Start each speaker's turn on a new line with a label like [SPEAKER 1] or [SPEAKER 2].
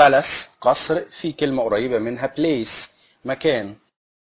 [SPEAKER 1] palace قصر في كلمة قريبة منها place مكان.